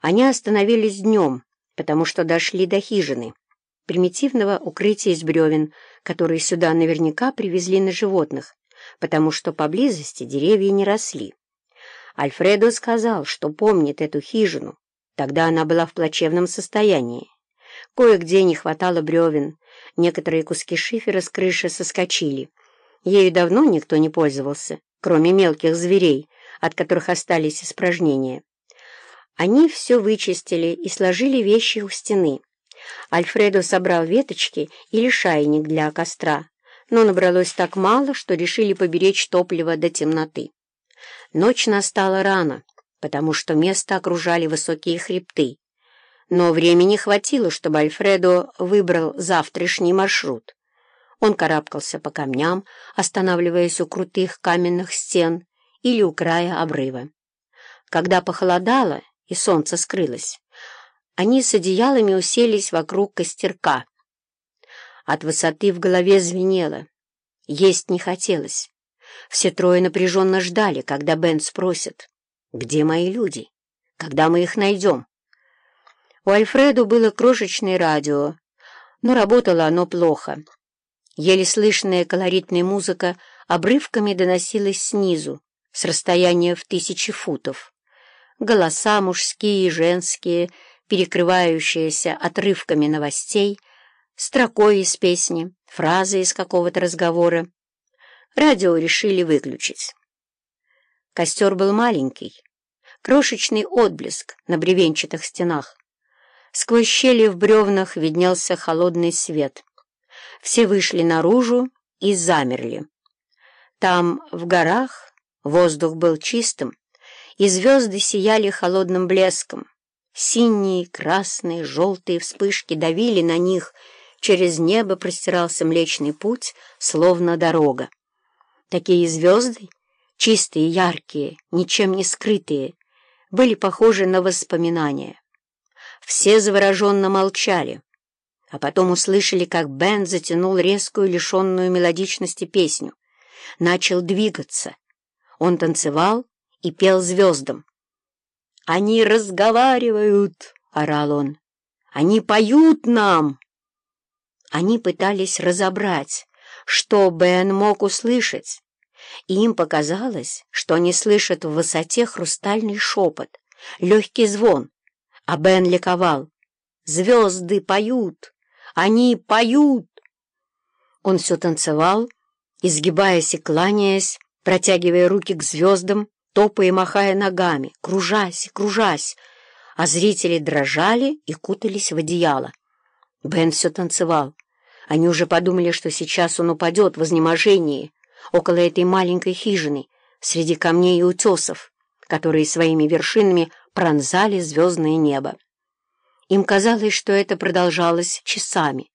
Они остановились днем, потому что дошли до хижины, примитивного укрытия из бревен, которые сюда наверняка привезли на животных, потому что поблизости деревья не росли. Альфредо сказал, что помнит эту хижину, тогда она была в плачевном состоянии. Кое-где не хватало бревен, некоторые куски шифера с крыши соскочили. Ею давно никто не пользовался, кроме мелких зверей, от которых остались испражнения. Они все вычистили и сложили вещи у стены. Альфредо собрал веточки и лишайник для костра, но набралось так мало, что решили поберечь топливо до темноты. Ночь настала рано, потому что место окружали высокие хребты. Но времени хватило, чтобы Альфредо выбрал завтрашний маршрут. Он карабкался по камням, останавливаясь у крутых каменных стен или у края обрыва. Когда похолодало и солнце скрылось, они с одеялами уселись вокруг костерка. От высоты в голове звенело. Есть не хотелось. Все трое напряженно ждали, когда Бен спросит, «Где мои люди? Когда мы их найдем?» У Альфреду было крошечное радио, но работало оно плохо. Еле слышная колоритная музыка обрывками доносилась снизу, с расстояния в тысячи футов. Голоса мужские и женские, перекрывающиеся отрывками новостей, строкой из песни, фразы из какого-то разговора. Радио решили выключить. Костер был маленький, крошечный отблеск на бревенчатых стенах. Сквозь щели в бревнах виднелся холодный свет. Все вышли наружу и замерли. Там, в горах, воздух был чистым, и звезды сияли холодным блеском. Синие, красные, желтые вспышки давили на них, через небо простирался Млечный Путь, словно дорога. Такие звезды, чистые, яркие, ничем не скрытые, были похожи на воспоминания. Все завороженно молчали, а потом услышали, как Бен затянул резкую, лишенную мелодичности песню. Начал двигаться. Он танцевал и пел звездам. «Они разговаривают!» — орал он. «Они поют нам!» Они пытались разобрать, что Бен мог услышать, и им показалось, что они слышат в высоте хрустальный шепот, легкий звон, а Бен ликовал. «Звезды поют! Они поют!» Он все танцевал, изгибаясь и кланяясь, протягивая руки к звездам, топая и махая ногами, кружась и кружась, а зрители дрожали и кутались в одеяло. Бен все танцевал. Они уже подумали, что сейчас он упадет в изнеможении около этой маленькой хижины среди камней и утесов, которые своими вершинами пронзали звездное небо. Им казалось, что это продолжалось часами.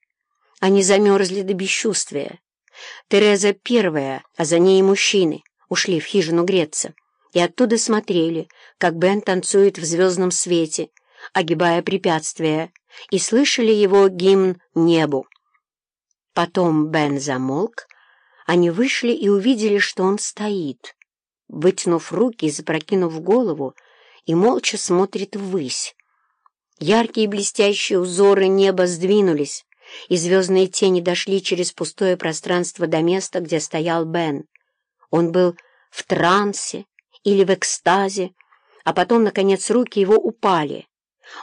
Они замерзли до бесчувствия. Тереза первая, а за ней и мужчины, ушли в хижину греться и оттуда смотрели, как Бен танцует в звездном свете, огибая препятствия, и слышали его гимн небу. Потом Бен замолк, они вышли и увидели, что он стоит, вытянув руки и запрокинув голову, и молча смотрит ввысь. Яркие блестящие узоры неба сдвинулись, и звездные тени дошли через пустое пространство до места, где стоял Бен. Он был в трансе, или в экстазе, а потом, наконец, руки его упали.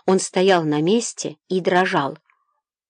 Он стоял на месте и дрожал.